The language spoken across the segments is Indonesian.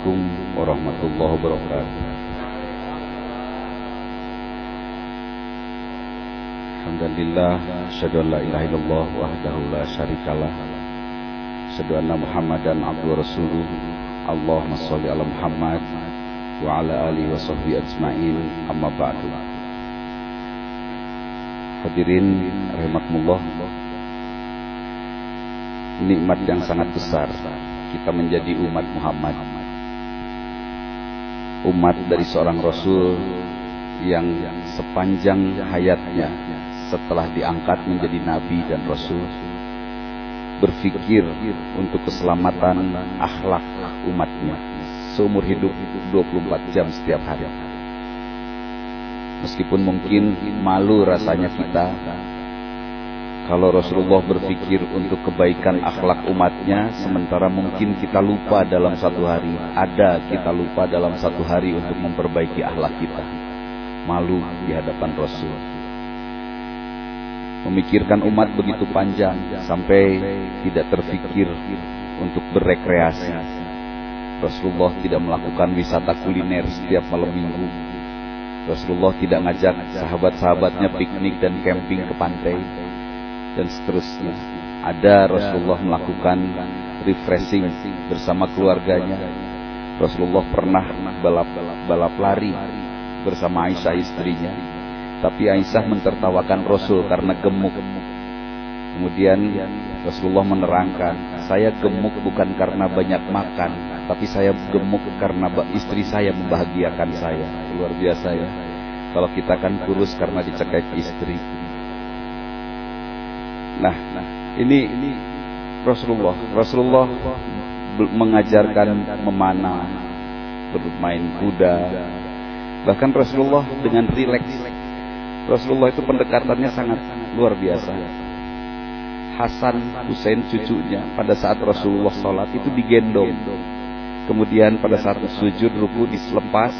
Assalamualaikum warahmatullahi wabarakatuh. Alhamdulillah, asyhadu an la ilaha illallah wahdahu la syarikalah. Asyhadu anna Muhammadan abduhu rasuluh. Allahumma shalli ala Muhammad wa ala alihi wa sahbihi ajmain. Amma ba'du. Hadirin rahimakumullah. Nikmat yang sangat besar kita menjadi umat Muhammad. Umat dari seorang Rasul yang sepanjang hayatnya setelah diangkat menjadi Nabi dan Rasul berpikir untuk keselamatan akhlak umatnya seumur hidup 24 jam setiap hari. Meskipun mungkin malu rasanya kita kalau Rasulullah berpikir untuk kebaikan akhlak umatnya, sementara mungkin kita lupa dalam satu hari, ada kita lupa dalam satu hari untuk memperbaiki akhlak kita. Malu di hadapan Rasul. Memikirkan umat begitu panjang sampai tidak terfikir untuk berrekreasi. Rasulullah tidak melakukan wisata kuliner setiap malam minggu. Rasulullah tidak ngajak sahabat-sahabatnya piknik dan camping ke pantai dan seterusnya. Ada Rasulullah melakukan refreshing bersama keluarganya. Rasulullah pernah balap balap lari bersama Aisyah istrinya. Tapi Aisyah mentertawakan Rasul karena gemuk. Kemudian Rasulullah menerangkan, saya gemuk bukan karena banyak makan, tapi saya gemuk karena istri saya membahagiakan saya. Luar biasa ya. Kalau kita kan kurus karena dicekek istri. Nah, ini Rasulullah. Rasulullah mengajarkan memanah, bermain kuda. Bahkan Rasulullah dengan rileks. Rasulullah itu pendekatannya sangat luar biasa. Hasan Hussein cucunya pada saat Rasulullah sholat itu digendong. Kemudian pada saat sujud ruku diselepas,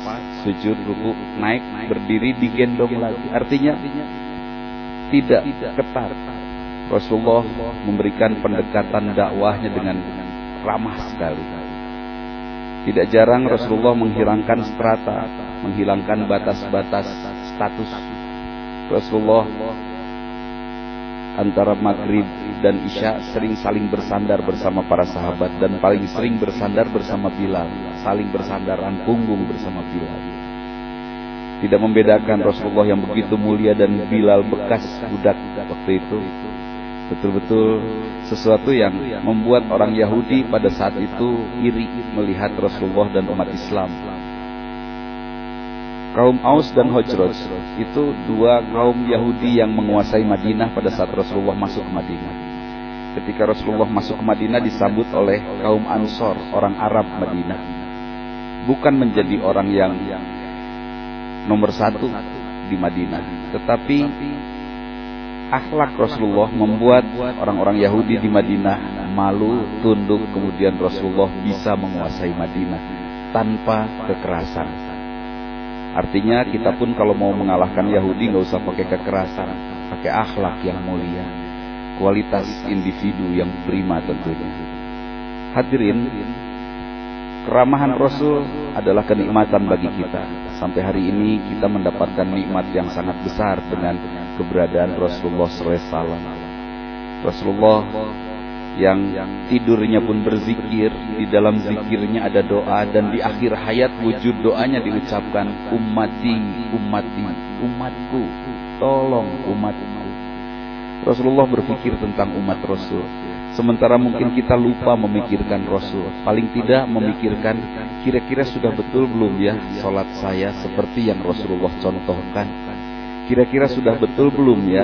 sujud ruku naik, berdiri digendong lagi. Artinya tidak ketat Rasulullah memberikan pendekatan dakwahnya dengan ramah sekali. Tidak jarang Rasulullah menghilangkan strata, menghilangkan batas-batas status. Rasulullah antara maghrib dan isya sering saling bersandar bersama para sahabat dan paling sering bersandar bersama Bilal, saling bersandaran punggung bersama Bilal. Tidak membedakan Rasulullah yang begitu mulia dan Bilal bekas budak waktu itu betul-betul sesuatu yang membuat orang Yahudi pada saat itu iri melihat Rasulullah dan umat Islam. Kaum Aus dan Hojroj itu dua kaum Yahudi yang menguasai Madinah pada saat Rasulullah masuk ke Madinah. Ketika Rasulullah masuk ke Madinah disambut oleh kaum Ansor, orang Arab Madinah. Bukan menjadi orang yang nomor satu di Madinah, tetapi akhlak Rasulullah membuat orang-orang Yahudi di Madinah malu, tunduk, kemudian Rasulullah bisa menguasai Madinah tanpa kekerasan. Artinya kita pun kalau mau mengalahkan Yahudi nggak usah pakai kekerasan, pakai akhlak yang mulia, kualitas individu yang prima tentunya. Hadirin, keramahan Rasul adalah kenikmatan bagi kita. Sampai hari ini kita mendapatkan nikmat yang sangat besar dengan keberadaan Rasulullah SAW. Rasulullah yang tidurnya pun berzikir, di dalam zikirnya ada doa dan di akhir hayat wujud doanya diucapkan ummati, ummati, umatku, tolong umatku. Rasulullah berpikir tentang umat Rasul. Sementara mungkin kita lupa memikirkan Rasul. Paling tidak memikirkan kira-kira sudah betul belum ya sholat saya seperti yang Rasulullah contohkan Kira-kira sudah betul belum ya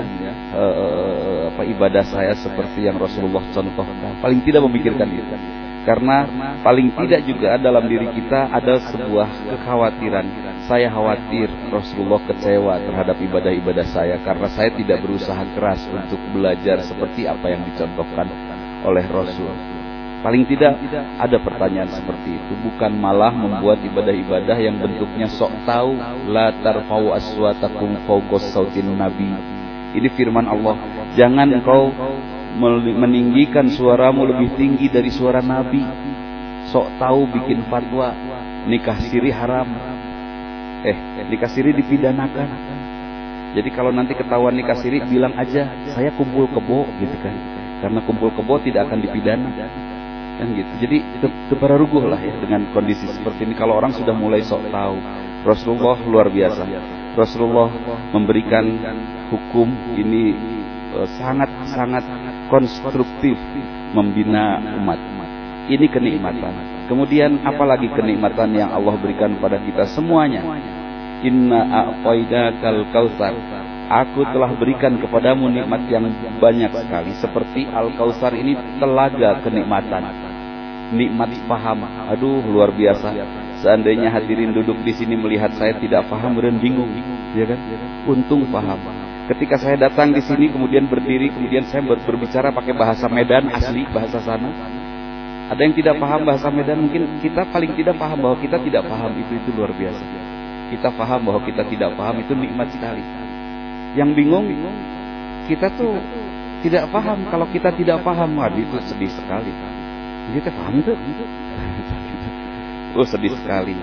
uh, apa ibadah saya seperti yang Rasulullah contohkan? Paling tidak memikirkan itu. Karena paling tidak juga dalam diri kita ada sebuah kekhawatiran. Saya khawatir Rasulullah kecewa terhadap ibadah-ibadah saya karena saya tidak berusaha keras untuk belajar seperti apa yang dicontohkan oleh Rasul. Paling tidak ada pertanyaan seperti itu, bukan malah membuat ibadah-ibadah yang bentuknya sok tahu. la tarfau aswatakum fawqas sautin nabi. Ini firman Allah, jangan engkau meninggikan suaramu lebih tinggi dari suara nabi. Sok tahu bikin fatwa, nikah siri haram. Eh, nikah siri dipidanakan. Jadi kalau nanti ketahuan nikah siri bilang aja saya kumpul kebo gitu kan. Karena kumpul kebo tidak akan dipidana. Kan gitu. Jadi ruguh lah ya dengan kondisi seperti ini kalau orang sudah mulai sok tahu. Rasulullah luar biasa. Rasulullah memberikan hukum ini sangat-sangat eh, konstruktif membina umat. Ini kenikmatan. Kemudian apalagi kenikmatan yang Allah berikan pada kita semuanya. Inna a'tainakal kautsar. Aku telah berikan kepadamu nikmat yang banyak sekali seperti al-kautsar ini telaga kenikmatan. Nikmat paham. Aduh, luar biasa. Seandainya hadirin duduk di sini melihat saya tidak paham dan bingung, ya kan? Untung paham. Ketika saya datang di sini kemudian berdiri, kemudian saya berbicara pakai bahasa Medan asli, bahasa sana. Ada yang tidak paham bahasa Medan, mungkin kita paling tidak paham bahwa kita tidak paham itu itu luar biasa kita paham bahwa kita tidak paham itu nikmat sekali. Yang bingung, kita tuh tidak paham. Kalau kita tidak paham, waduh itu sedih sekali. Kita paham tuh. Oh sedih sekali.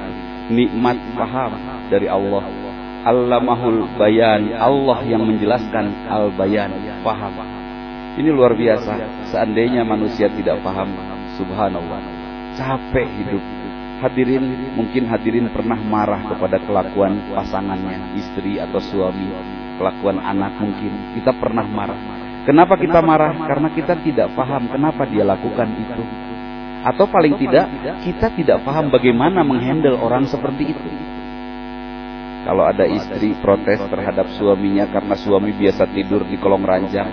Nikmat paham dari Allah. Allamahul bayan. Allah yang menjelaskan al-bayan. Paham. Ini luar biasa. Seandainya manusia tidak paham. Subhanallah. Capek hidup Hadirin, mungkin hadirin pernah marah kepada kelakuan pasangannya, istri atau suami, kelakuan anak mungkin. Kita pernah marah. Kenapa kita marah? Karena kita tidak paham kenapa dia lakukan itu. Atau paling tidak, kita tidak paham bagaimana menghandle orang seperti itu. Kalau ada istri protes terhadap suaminya karena suami biasa tidur di kolong ranjang,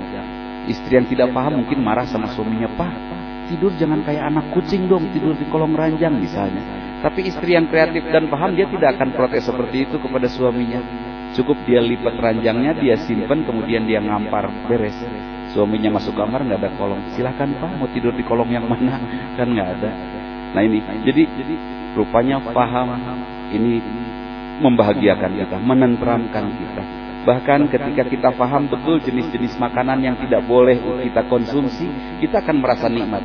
istri yang tidak paham mungkin marah sama suaminya, Pak, tidur jangan kayak anak kucing dong tidur di kolong ranjang misalnya. Tapi istri yang kreatif dan paham dia tidak akan protes seperti itu kepada suaminya. Cukup dia lipat ranjangnya, dia simpan, kemudian dia ngampar beres. Suaminya masuk kamar nggak ada kolong. Silahkan pak mau tidur di kolong yang mana kan nggak ada. Nah ini jadi rupanya paham ini membahagiakan kita, menenteramkan kita. Bahkan ketika kita paham betul jenis-jenis makanan yang tidak boleh kita konsumsi, kita akan merasa nikmat.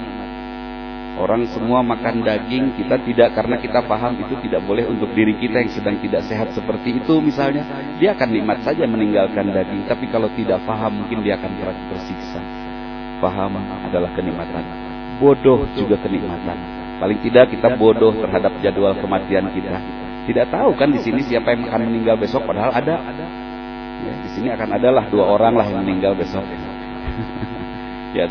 Orang semua makan daging, kita tidak karena kita paham itu tidak boleh untuk diri kita yang sedang tidak sehat seperti itu misalnya. Dia akan nikmat saja meninggalkan daging, tapi kalau tidak paham mungkin dia akan tersiksa. Paham adalah kenikmatan. Bodoh juga kenikmatan. Paling tidak kita bodoh terhadap jadwal kematian kita. Tidak tahu kan di sini siapa yang akan meninggal besok padahal ada Ya, di sini akan adalah dua orang lah yang meninggal besok. ya,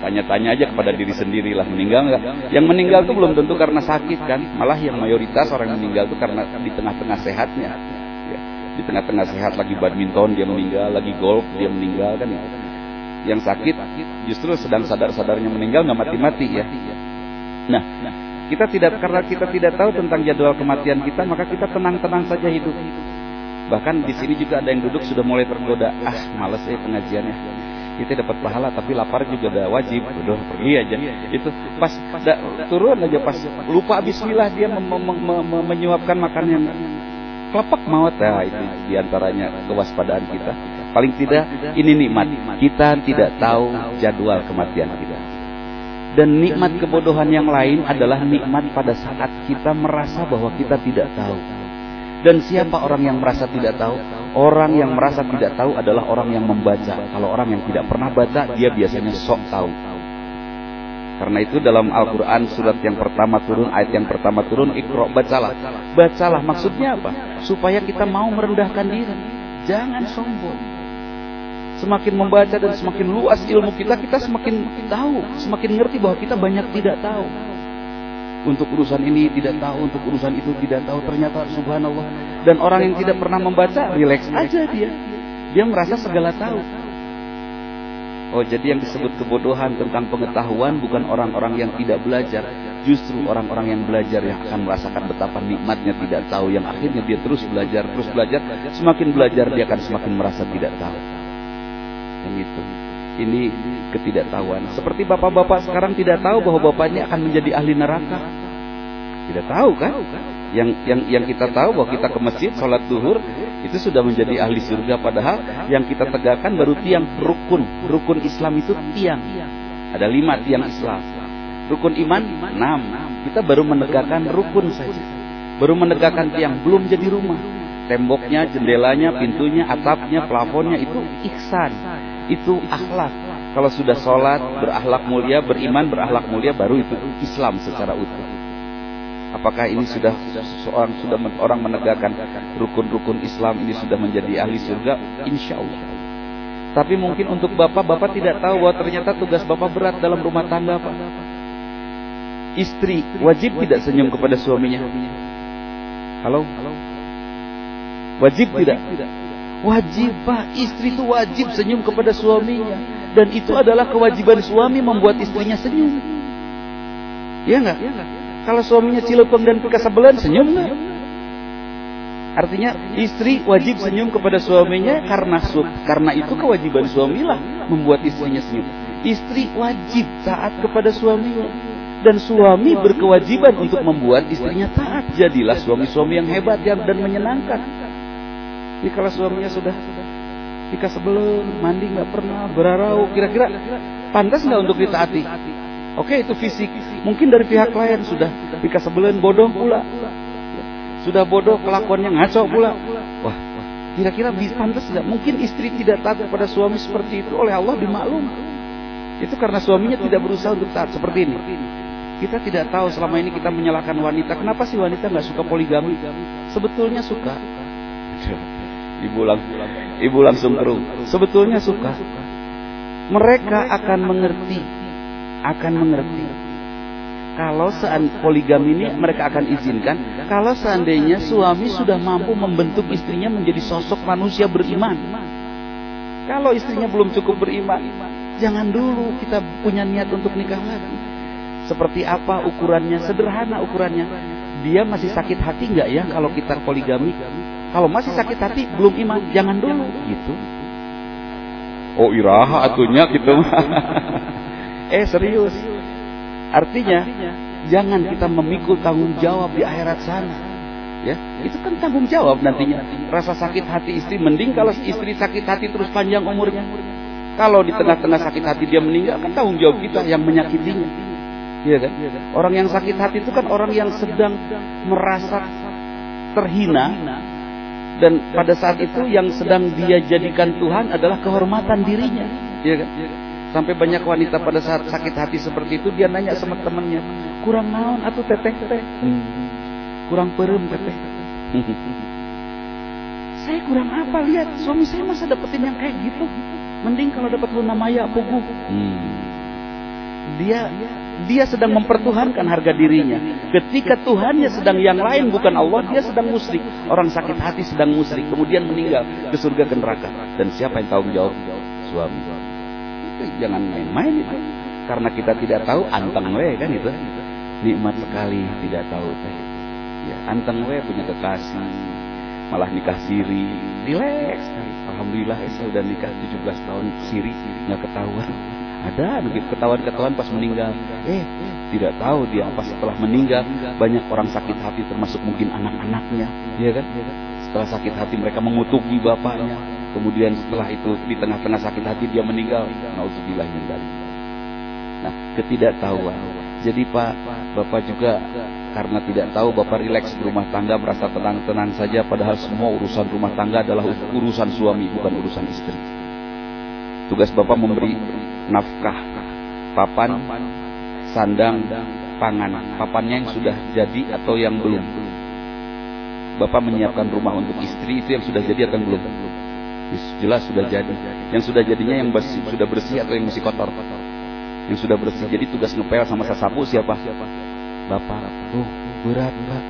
tanya-tanya aja kepada diri sendiri lah meninggal nggak? Yang meninggal itu belum tentu karena sakit kan, malah yang mayoritas orang meninggal itu karena di tengah-tengah sehatnya. Ya, di tengah-tengah sehat lagi badminton dia meninggal, lagi golf dia meninggal kan ya. Yang sakit justru sedang sadar-sadarnya meninggal nggak mati-mati ya. Nah, kita tidak karena kita tidak tahu tentang jadwal kematian kita, maka kita tenang-tenang saja hidup. Bahkan di sini juga ada yang duduk sudah mulai tergoda. Ah, males ya pengajiannya. Kita dapat pahala tapi lapar juga udah wajib. Udah pergi aja. Itu pas da, turun aja pas lupa bismillah dia mem, mem, mem, menyuapkan makanan kelepak maut. Nah, itu di antaranya kewaspadaan kita. Paling tidak ini nikmat. Kita tidak tahu jadwal kematian kita. Dan nikmat kebodohan yang lain adalah nikmat pada saat kita merasa bahwa kita tidak tahu. Dan siapa orang yang merasa tidak tahu? Orang yang merasa tidak tahu adalah orang yang membaca. Kalau orang yang tidak pernah baca, dia biasanya sok tahu. Karena itu dalam Al-Quran surat yang pertama turun, ayat yang pertama turun, ikro bacalah. Bacalah maksudnya apa? Supaya kita mau merendahkan diri. Jangan sombong. Semakin membaca dan semakin luas ilmu kita, kita semakin tahu, semakin ngerti bahwa kita banyak tidak tahu untuk urusan ini tidak tahu, untuk urusan itu tidak tahu. Ternyata subhanallah. Dan orang yang tidak pernah membaca, rileks aja dia. Dia merasa segala tahu. Oh jadi yang disebut kebodohan tentang pengetahuan bukan orang-orang yang tidak belajar. Justru orang-orang yang belajar yang akan merasakan betapa nikmatnya tidak tahu. Yang akhirnya dia terus belajar, terus belajar. Semakin belajar dia akan semakin merasa tidak tahu. Yang itu ini ketidaktahuan. Seperti bapak-bapak sekarang tidak tahu bahwa bapaknya akan menjadi ahli neraka. Tidak tahu kan? Yang yang yang kita tahu bahwa kita ke masjid sholat duhur itu sudah menjadi ahli surga padahal yang kita tegakkan baru tiang rukun. Rukun Islam itu tiang. Ada lima tiang Islam. Rukun iman enam. Kita baru menegakkan rukun saja. Baru menegakkan tiang, belum jadi rumah. Temboknya, jendelanya, pintunya, atapnya, plafonnya itu ihsan. Itu akhlak. Kalau sudah sholat, berakhlak mulia, beriman, berakhlak mulia, baru itu Islam secara utuh. Apakah ini sudah seorang sudah orang menegakkan rukun-rukun Islam ini sudah menjadi ahli surga? Insya Allah. Tapi mungkin untuk bapak, bapak tidak tahu bahwa ternyata tugas bapak berat dalam rumah tangga, Pak. Istri wajib tidak senyum kepada suaminya. Halo? Wajib tidak? Wajib, Pak. Istri itu wajib senyum kepada suaminya. Dan itu adalah kewajiban suami membuat istrinya senyum. Iya enggak? Kalau suaminya cilepeng dan pika sebelan, senyum enggak? Artinya istri wajib senyum kepada suaminya karena karena itu kewajiban suamilah membuat istrinya senyum. Istri wajib taat kepada suaminya dan suami berkewajiban untuk membuat istrinya taat. Jadilah suami-suami yang hebat yang dan menyenangkan. Jadi kalau suaminya sudah jika sebelum mandi nggak pernah berarau, kira-kira pantas nggak untuk ditaati? Oke itu fisik. Mungkin dari pihak lain sudah jika sebelum bodoh pula, sudah bodoh kelakuannya ngaco pula. Wah, kira-kira pantas nggak? Mungkin istri tidak taat kepada suami seperti itu oleh Allah dimaklum. Itu karena suaminya tidak berusaha untuk taat seperti ini. Kita tidak tahu selama ini kita menyalahkan wanita. Kenapa sih wanita nggak suka poligami? Sebetulnya suka. Ibu langsung, ibu langsung. Sebetulnya suka. Mereka akan mengerti, akan mengerti. Kalau poligami ini mereka akan izinkan. Kalau seandainya suami sudah mampu membentuk istrinya menjadi sosok manusia beriman. Kalau istrinya belum cukup beriman, jangan dulu kita punya niat untuk nikah lagi. Seperti apa ukurannya? Sederhana ukurannya. Dia masih sakit hati nggak ya kalau kita poligami? Kalau masih sakit hati belum iman, jangan dulu gitu. Oh iraha atunya gitu. eh serius. Artinya jangan kita memikul tanggung jawab di akhirat sana. Ya, itu kan tanggung jawab nantinya. Rasa sakit hati istri mending kalau istri sakit hati terus panjang umurnya. Kalau di tengah-tengah sakit hati dia meninggal kan tanggung jawab kita yang menyakitinya. Iya kan? Orang yang sakit hati itu kan orang yang sedang merasa terhina dan pada saat itu yang sedang dia jadikan Tuhan adalah kehormatan dirinya. Iya kan? Sampai banyak wanita pada saat sakit hati seperti itu dia nanya sama temannya, kurang naon atau teteh teteh, hmm. kurang perem teteh. saya kurang apa lihat suami saya masa dapetin yang kayak gitu. Mending kalau dapat luna maya pugu. Hmm. Dia dia sedang mempertuhankan harga dirinya. Ketika Tuhannya sedang yang lain bukan Allah, dia sedang musrik. Orang sakit hati sedang musrik, kemudian meninggal ke surga ke neraka. Dan siapa yang tanggung jawab? Suami. Itu jangan main-main itu. Karena kita tidak tahu anteng we kan itu. Nikmat sekali tidak tahu teh. Ya, anteng we punya kekasih, malah nikah siri, sekali. Alhamdulillah saya sudah nikah 17 tahun siri, nggak ketahuan. Ada ketahuan-ketahuan pas meninggal. Eh, tidak tahu dia apa setelah meninggal banyak orang sakit hati termasuk mungkin anak-anaknya, ya kan? Setelah sakit hati mereka mengutuki bapaknya. Kemudian setelah itu di tengah-tengah sakit hati dia meninggal. Nauzubillah Nah, ketidaktahuan. Jadi Pak, Bapak juga karena tidak tahu Bapak rileks di rumah tangga merasa tenang-tenang saja padahal semua urusan rumah tangga adalah urusan suami bukan urusan istri. Tugas Bapak memberi nafkah, papan, sandang, pangan. Papannya yang sudah jadi atau yang belum. Bapak menyiapkan rumah untuk istri itu yang sudah jadi atau yang belum? Jelas sudah jadi. Yang sudah jadinya yang bersih, sudah bersih atau yang masih kotor? Yang sudah bersih. Jadi tugas ngepel sama sasapu siapa? Bapak. Oh, berat, Pak.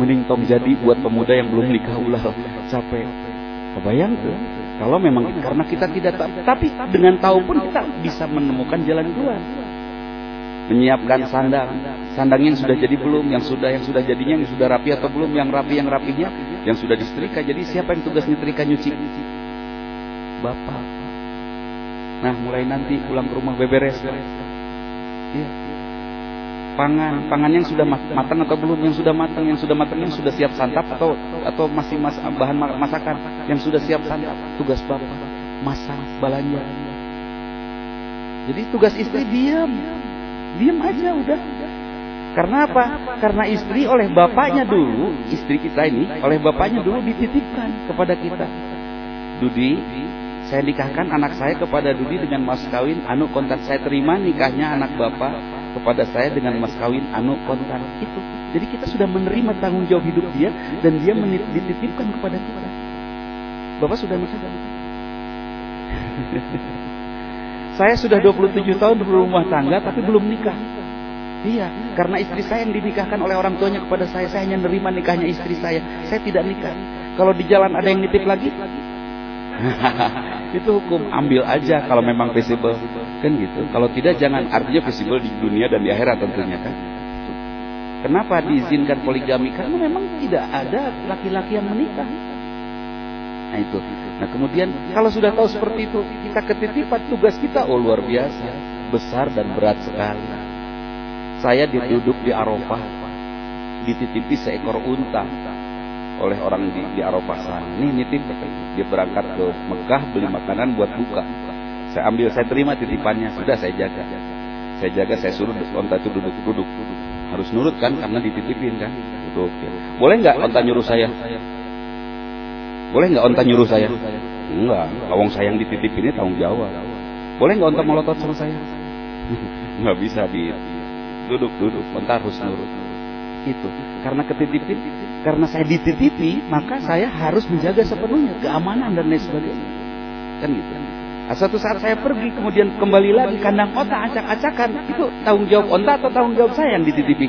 Mending tong jadi buat pemuda yang belum nikah ulah. Capek. Kebayang tuh? Kalau memang karena kita tidak tahu, tapi dengan tahu pun kita bisa menemukan jalan keluar. Menyiapkan sandang, sandang yang sudah jadi belum, yang sudah yang sudah jadinya yang sudah rapi atau belum, yang rapi yang rapinya, yang sudah disetrika. Jadi siapa yang tugas nyetrika nyuci? Bapak. Nah, mulai nanti pulang ke rumah beberes. Iya pangan. Pangan yang sudah matang atau belum? Yang sudah matang yang sudah matang yang sudah siap santap atau atau masih mas, bahan masakan? Yang sudah siap santap tugas bapak. Masak balanya jadi tugas istri diam. Diam aja udah. Karena apa? Karena istri oleh bapaknya dulu, istri kita ini oleh bapaknya dulu dititipkan kepada kita. Dudi, saya nikahkan anak saya kepada Dudi dengan mas kawin. Anu kontan saya terima nikahnya anak bapak kepada saya dengan mas kawin anu kontan itu. Jadi kita sudah menerima tanggung jawab hidup dia dan dia dititipkan kepada kita. Bapak sudah nikah? saya sudah 27 tahun berumah tangga tapi belum nikah. Iya, karena istri saya yang dinikahkan oleh orang tuanya kepada saya, saya hanya nerima nikahnya istri saya. Saya tidak nikah. Kalau di jalan ada yang nitip lagi, itu hukum ambil aja kalau memang visible kan gitu. Kalau tidak jangan artinya visible di dunia dan di akhirat tentunya kan. Kenapa diizinkan poligami? Karena memang tidak ada laki-laki yang menikah. Nah itu. Nah kemudian kalau sudah tahu seperti itu, kita ketitipan tugas kita oh luar biasa, besar dan berat sekali. Saya duduk di Arafah, dititipi seekor unta oleh orang di, di Arafah sana. Nih nitip, dia berangkat ke Mekah beli makanan buat buka. Saya ambil, saya terima titipannya, sudah saya jaga. Saya jaga, saya suruh unta itu duduk, duduk. Harus nurut kan, karena dititipin kan. Duduk. Ya. Boleh nggak unta nyuruh saya? Boleh nggak unta nyuruh saya? Enggak, lawang saya yang dititipin ini tanggung jawab. Boleh nggak unta melotot sama saya? Nggak bisa di duduk duduk bentar harus nurut itu karena ketitipin karena saya dititipi maka saya harus menjaga sepenuhnya keamanan dan lain sebagainya kan gitu nah, suatu saat saya pergi kemudian kembali lagi kandang otak acak-acakan. Itu tanggung jawab onta atau tanggung jawab saya yang dititipi?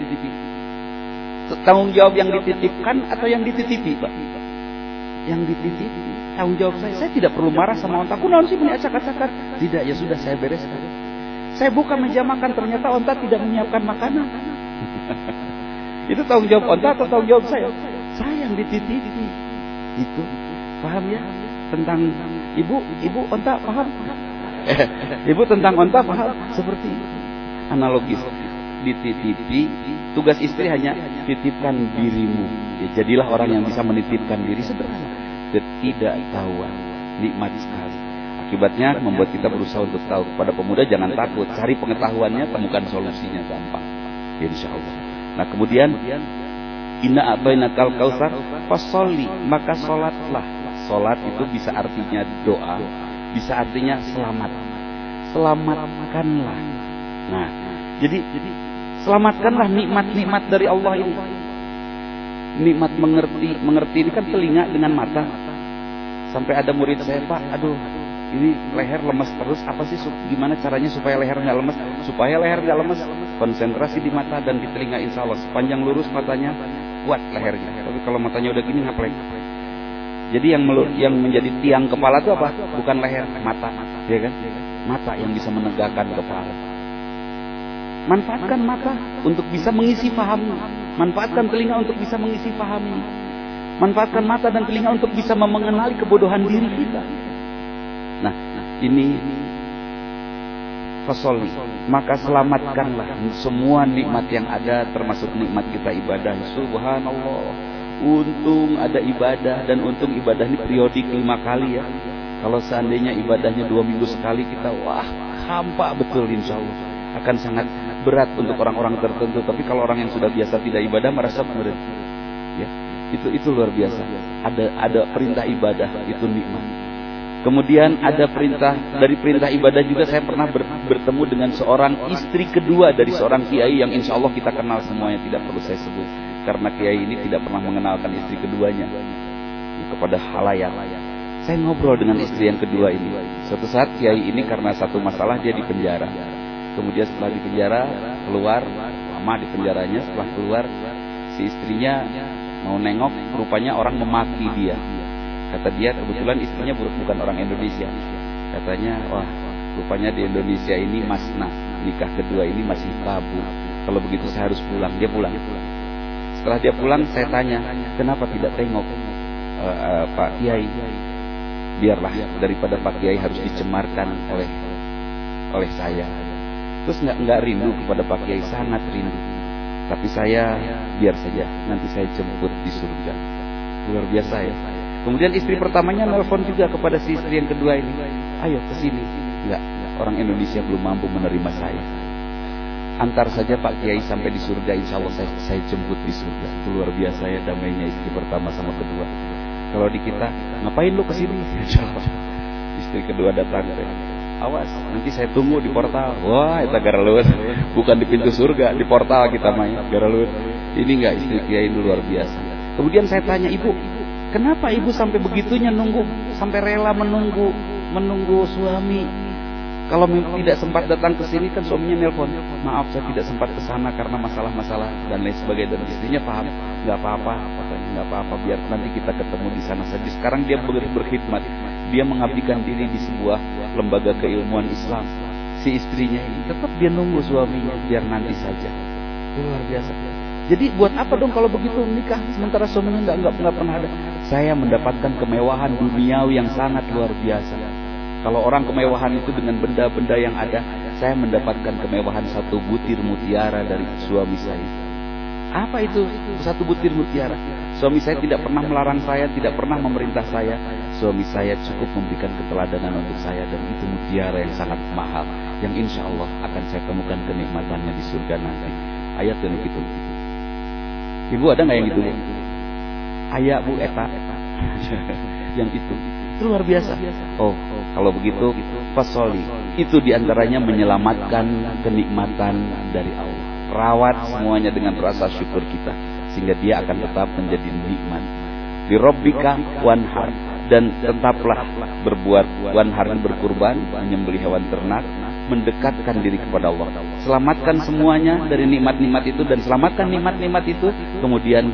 Tanggung jawab yang dititipkan atau yang dititipi pak? Yang dititipi. Tanggung jawab saya saya tidak perlu marah sama onta. Aku nanti punya acak-acakan? Tidak ya sudah saya bereskan saya buka meja makan, ternyata onta tidak menyiapkan makanan. itu tanggung jawab onta atau tanggung jawab saya? Saya yang dititipi. Itu paham ya? Tentang ibu, ibu onta paham? ibu tentang onta paham? Seperti. Analogis dititipi, tugas istri hanya titipkan dirimu. Ya, jadilah orang yang bisa menitipkan diri sederhana. Ketidaktahuan, nikmat sekali. Akibatnya membuat kita berusaha untuk tahu. Kepada pemuda jangan takut, cari pengetahuannya, temukan solusinya gampang. Insya Allah. Nah kemudian Inna atoina kal kausar fasoli maka solatlah. Solat itu bisa artinya doa, bisa artinya selamat. Selamatkanlah. Nah, jadi selamatkanlah nikmat-nikmat dari Allah ini. Nikmat mengerti, mengerti ini kan telinga dengan mata. Sampai ada murid saya, Pak, aduh, ini leher lemas terus apa sih gimana caranya supaya leher nggak lemas supaya leher nggak lemas konsentrasi di mata dan di telinga insya Allah sepanjang lurus matanya kuat lehernya tapi kalau matanya udah gini ngapain jadi yang yang menjadi tiang kepala itu apa? Bukan leher mata. Ya kan? Mata yang bisa menegakkan kepala. Manfaatkan mata untuk bisa mengisi paham manfaatkan telinga untuk bisa mengisi paham manfaatkan mata dan telinga untuk bisa mengenali kebodohan diri kita. Nah, ini fasol maka selamatkanlah semua nikmat yang ada termasuk nikmat kita ibadah. Subhanallah untung ada ibadah dan untung ibadah ini periodik lima kali ya. Kalau seandainya ibadahnya dua minggu sekali kita wah hampa betul insya Allah. Akan sangat berat untuk orang-orang tertentu. Tapi kalau orang yang sudah biasa tidak ibadah merasa berat ya itu itu luar biasa. Ada ada perintah ibadah itu nikmat. Kemudian ada perintah dari perintah ibadah juga saya pernah bertemu dengan seorang istri kedua dari seorang kiai yang insya Allah kita kenal semuanya tidak perlu saya sebut karena kiai ini tidak pernah mengenalkan istri keduanya kepada halayak. Saya ngobrol dengan istri yang kedua ini. Suatu saat kiai ini karena satu masalah dia di penjara. Kemudian setelah di penjara keluar lama di penjaranya setelah keluar si istrinya mau nengok rupanya orang memaki dia Kata dia kebetulan istrinya bukan orang Indonesia. Katanya, wah rupanya di Indonesia ini masna nikah kedua ini masih tabu. Kalau begitu saya harus pulang. Dia pulang. Setelah dia pulang saya tanya, kenapa tidak tengok uh, uh, Pak Kiai? Biarlah daripada Pak Kiai harus dicemarkan oleh oleh saya. Terus nggak nggak rindu kepada Pak Kiai sangat rindu. Tapi saya biar saja nanti saya jemput di surga. Luar biasa ya. Kemudian istri pertamanya nelpon juga kepada si istri yang kedua ini. Ayo ke sini. Enggak, orang Indonesia belum mampu menerima saya. Antar saja Pak Kiai sampai di surga insya Allah saya, saya jemput di surga. Itu luar biasa ya damainya istri pertama sama kedua. Kalau di kita ngapain lu ke sini? Istri kedua datang. Awas nanti saya tunggu di portal. Wah itu garalun bukan di pintu surga di portal kita main. Garalun ini enggak istri Kiai itu luar biasa. Kemudian saya tanya ibu kenapa ibu sampai begitunya nunggu? Sampai rela menunggu menunggu suami kalau tidak sempat datang ke sini kan suaminya nelpon. Maaf saya tidak sempat ke sana karena masalah-masalah dan lain sebagainya. Dan istrinya paham, nggak apa-apa, nggak apa-apa biar nanti kita ketemu di sana saja. Sekarang dia ber berkhidmat, dia mengabdikan diri di sebuah lembaga keilmuan Islam. Si istrinya ini tetap dia nunggu suaminya biar nanti saja. Luar biasa. Jadi buat apa dong kalau begitu nikah sementara suaminya nggak nggak pernah ada? Saya mendapatkan kemewahan duniawi yang sangat luar biasa. Kalau orang kemewahan itu dengan benda-benda yang ada, saya mendapatkan kemewahan satu butir mutiara dari suami saya. Apa itu satu butir mutiara? Suami saya tidak pernah melarang saya, tidak pernah memerintah saya. Suami saya cukup memberikan keteladanan untuk saya dan itu mutiara yang sangat mahal. Yang insya Allah akan saya temukan kenikmatannya di surga nanti. Ayat yang begitu. Ibu ada nggak yang itu? Ayat Bu Eta. yang itu. Itu luar biasa. Oh, kalau begitu fasoli. Itu di antaranya menyelamatkan kenikmatan dari Allah. Rawat semuanya dengan rasa syukur kita. Sehingga dia akan tetap menjadi nikmat. Di Robbika wanhar. Dan tetaplah berbuat wanhar berkurban. Menyembelih hewan ternak. Mendekatkan diri kepada Allah. Selamatkan semuanya dari nikmat-nikmat itu. Dan selamatkan nikmat-nikmat itu. Kemudian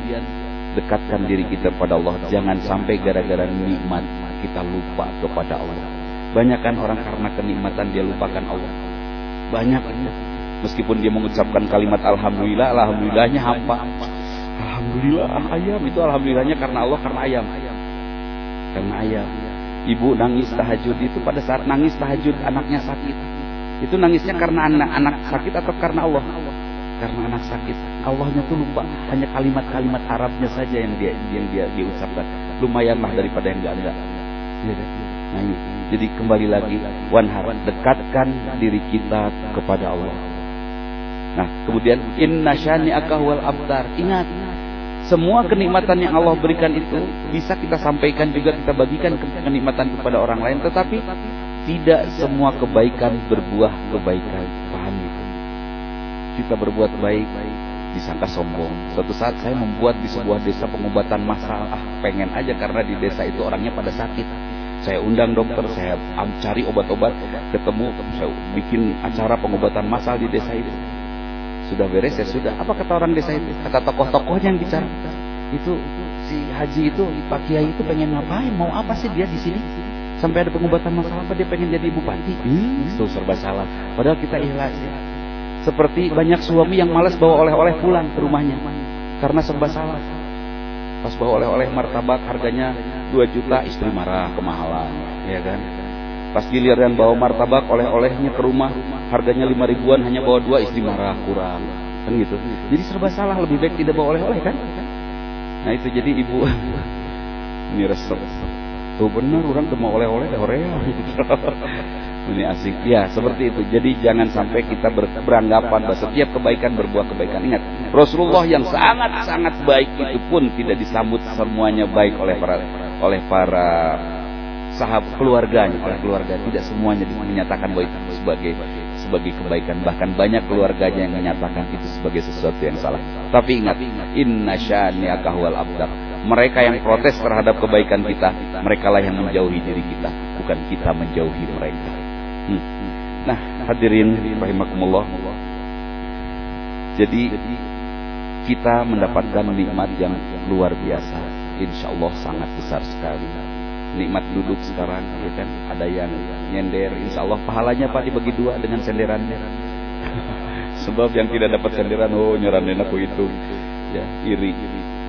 dekatkan diri kita kepada Allah. Jangan sampai gara-gara nikmat kita lupa kepada Allah. Banyak kan orang karena kenikmatan dia lupakan Allah. Banyak. Meskipun dia mengucapkan kalimat Alhamdulillah, Alhamdulillahnya hampa. Alhamdulillah ayam itu Alhamdulillahnya karena Allah, karena ayam. Karena ayam. Ibu nangis tahajud itu pada saat nangis tahajud anaknya sakit. Itu nangisnya karena anak-anak sakit atau karena Allah? Karena anak sakit. Allahnya tuh lupa. Hanya kalimat-kalimat Arabnya saja yang dia yang dia, dia ucapkan. Lumayanlah daripada yang enggak-enggak. Ya, nah ini. Jadi kembali lagi wanhar dekatkan diri kita kepada Allah. Nah, kemudian inna syani'aka wal abtar. Ingat, semua kenikmatan yang Allah berikan itu bisa kita sampaikan juga kita bagikan kenikmatan kepada orang lain, tetapi tidak semua kebaikan berbuah kebaikan. Paham itu? Kita berbuat baik disangka sombong. Suatu saat saya membuat di sebuah desa pengobatan masalah. Ah, pengen aja karena di desa itu orangnya pada sakit. Saya undang dokter, saya cari obat-obat, ketemu, saya bikin acara pengobatan massal di desa itu. Sudah beres ya sudah. Apa kata orang desa itu? Kata tokoh-tokohnya yang bicara. Itu si Haji itu, Pak Kiai itu pengen ngapain? Mau apa sih dia di sini? Sampai ada pengobatan masalah apa dia pengen jadi bupati? Itu serba salah. Padahal kita ikhlas ya. Seperti banyak suami yang malas bawa oleh-oleh pulang ke rumahnya karena serba salah. Pas bawa oleh-oleh martabak harganya 2 juta, istri marah kemahalan, ya kan? Pas giliran bawa martabak oleh-olehnya ke rumah harganya 5 ribuan hanya bawa dua istri marah kurang. Kan gitu. Jadi serba salah, lebih baik tidak bawa oleh-oleh kan? Nah itu jadi ibu ini resep. Tuh benar orang mau oleh-oleh gitu. Ini asik. Ya, seperti itu. Jadi jangan sampai kita ber beranggapan bahwa setiap kebaikan berbuah kebaikan. Ingat, Rasulullah yang sangat-sangat baik itu pun tidak disambut semuanya baik oleh para oleh para sahabat keluarganya, oleh keluarga. Tidak semuanya dinyatakan bahwa itu sebagai sebagai kebaikan. Bahkan banyak keluarganya yang menyatakan itu sebagai sesuatu yang salah. Tapi ingat, inna syani'aka wal abdar. Mereka yang protes terhadap kebaikan kita, mereka lah yang menjauhi diri kita, bukan kita menjauhi mereka. Hmm. Nah, hadirin rahimakumullah. Jadi kita mendapatkan nikmat yang luar biasa. Insya Allah sangat besar sekali. Nikmat duduk sekarang, ya kan? Ada yang nyender, insya Allah pahalanya Pak dibagi dua dengan senderannya. Sebab yang tidak dapat senderan, oh nyeranin aku itu, ya iri,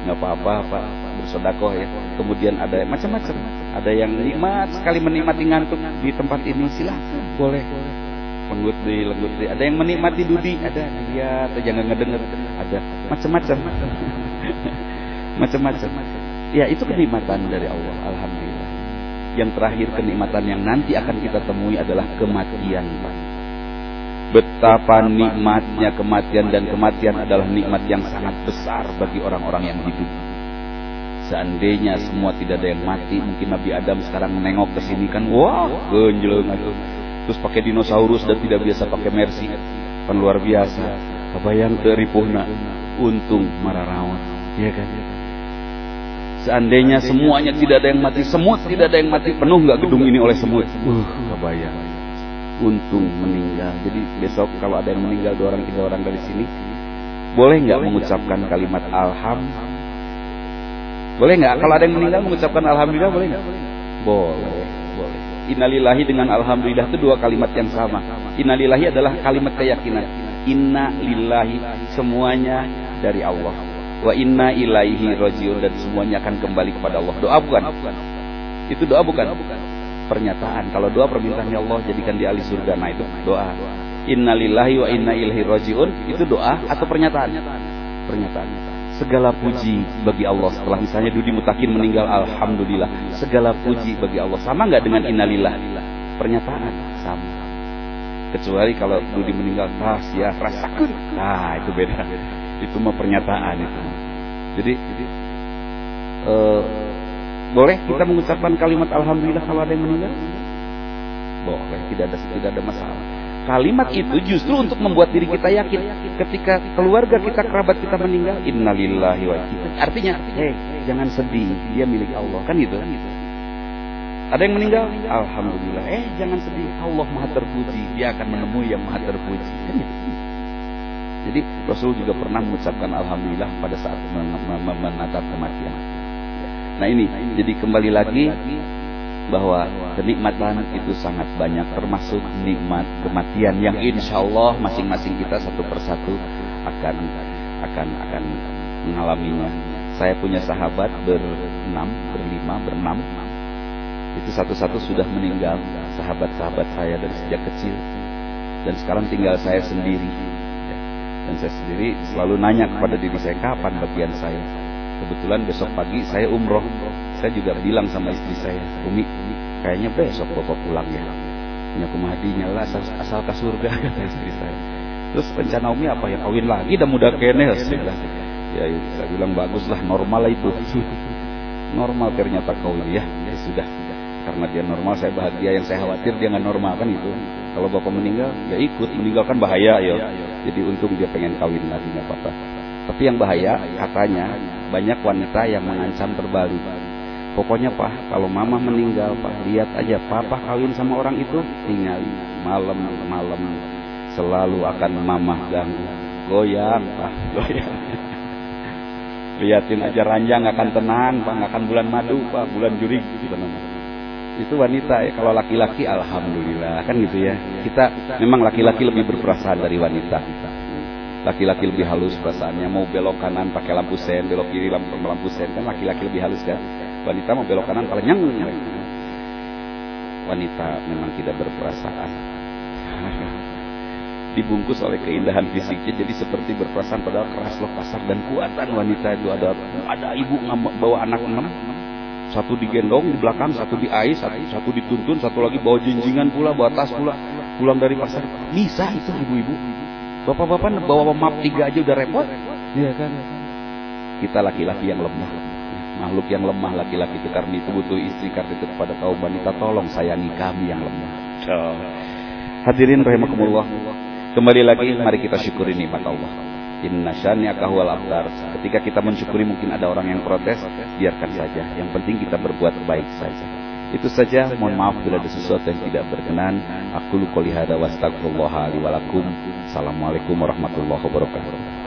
nggak apa-apa, Pak bersodakoh ya. Kemudian ada macam-macam. Ada yang nikmat sekali menikmati ngantuk di tempat ini silahkan boleh. Penggut di lenggut di. Ada yang menikmati dudi, ada dia atau jangan ngedenger, ada macam-macam. macam-macam. Ya itu kenikmatan dari Allah. Alhamdulillah. Yang terakhir kenikmatan yang nanti akan kita temui adalah kematian. Betapa nikmatnya kematian dan kematian adalah nikmat yang sangat besar bagi orang-orang yang hidup. Seandainya semua tidak ada yang mati, mungkin Nabi Adam sekarang menengok ke sini kan, wah, genjeleng itu. Terus pakai dinosaurus dan tidak biasa pakai mercy. Kan luar biasa. Kebayang teripuhna, untung mararawan. Iya kan? Seandainya semuanya tidak ada yang mati, semut tidak ada yang mati, penuh nggak gedung ini oleh semut? Uh, kebayang untung meninggal. Jadi besok kalau ada yang meninggal dua orang tiga orang dari sini, boleh nggak mengucapkan kalimat alham? Boleh nggak? Kalau ada yang meninggal mengucapkan alhamdulillah boleh nggak? Boleh, boleh. Innalillahi dengan alhamdulillah itu dua kalimat yang sama. Innalillahi adalah kalimat keyakinan. Inna lillahi semuanya dari Allah. Wa inna ilaihi rojiun dan semuanya akan kembali kepada Allah. Doa bukan? Itu doa bukan? pernyataan. Kalau doa permintaan ya Allah jadikan di ahli surga. Nah itu doa. Innalillahi wa inna ilaihi rajiun itu doa atau pernyataan? Pernyataan. Segala puji bagi Allah setelah misalnya Dudi Mutakin meninggal alhamdulillah. Segala puji bagi Allah. Sama nggak dengan innalillah? Pernyataan sama. Kecuali kalau Dudi meninggal tas ya rasakan. Nah, itu beda. Itu mah pernyataan itu. Jadi, jadi uh, boleh kita mengucapkan kalimat alhamdulillah kalau ada yang meninggal? Boleh, tidak ada tidak ada masalah. Kalimat itu justru untuk membuat diri kita yakin ketika keluarga kita kerabat kita meninggal, innalillahi wa Artinya, hei, jangan sedih, dia milik Allah. Kan gitu. Ada yang meninggal? Alhamdulillah. Eh, jangan sedih. Allah Maha terpuji. Dia akan menemui yang Maha terpuji. Kan gitu. Jadi Rasul juga pernah mengucapkan alhamdulillah pada saat menatap kematian. Nah ini, jadi kembali lagi bahwa kenikmatan itu sangat banyak termasuk nikmat kematian yang insya Allah masing-masing kita satu persatu akan akan akan mengalaminya. Saya punya sahabat berenam, berlima, berenam. Itu satu-satu sudah meninggal sahabat-sahabat saya dari sejak kecil. Dan sekarang tinggal saya sendiri. Dan saya sendiri selalu nanya kepada diri saya kapan bagian saya Kebetulan besok pagi saya umroh. Saya juga bilang sama istri saya, Umi, kayaknya besok bapak pulang ya. Punya kumahdinya lah asal, asal ke surga kata istri saya. Terus rencana Umi apa ya kawin lagi dan muda kene. Ya, ya saya bilang bagus lah normal lah itu. Normal ternyata kawin ya. Ya sudah. Karena dia normal saya bahagia yang saya khawatir dia nggak normal kan itu. Kalau bapak meninggal ya ikut meninggalkan bahaya ya. Jadi untung dia pengen kawin lagi nggak apa-apa. Tapi yang bahaya katanya banyak wanita yang mengancam terbalik. Pokoknya Pak, kalau mama meninggal Pak, lihat aja papa kawin sama orang itu, tinggal malam-malam selalu akan mama ganggu. Goyang Pak, goyang. Liatin aja ranjang akan tenang Pak, akan bulan madu Pak, bulan juri gitu Itu wanita ya, kalau laki-laki alhamdulillah kan gitu ya. Kita memang laki-laki lebih berperasaan dari wanita. Laki-laki lebih halus perasaannya mau belok kanan pakai lampu sen, belok kiri lampu lampu sen kan laki-laki lebih halus kan. Wanita mau belok kanan paling nyeng. Wanita memang tidak berperasaan. Dibungkus oleh keindahan fisiknya jadi seperti berperasaan padahal keras loh kasar dan kuatan wanita itu ada ada ibu bawa anak enam satu digendong di belakang, satu di ais, satu, satu dituntun, satu lagi bawa jinjingan pula, bawa tas pula, pulang dari pasar. Bisa itu ibu-ibu. Bapak-bapak bawa map tiga aja udah repot. Iya kan? Kita laki-laki yang lemah. Makhluk yang lemah laki-laki itu karena itu butuh istri karena itu kepada kaum wanita tolong sayangi kami yang lemah. Oh. Hadirin rahimakumullah. Kembali lagi mari kita syukuri nikmat Allah. Inna syani'aka huwal abtar. Ketika kita mensyukuri mungkin ada orang yang protes, biarkan saja. Yang penting kita berbuat baik saja. Itu saja, mohon maaf bila ada sesuatu yang tidak berkenan. Aku lu qouli hada wa astagfirullah li wa Assalamualaikum warahmatullahi wabarakatuh.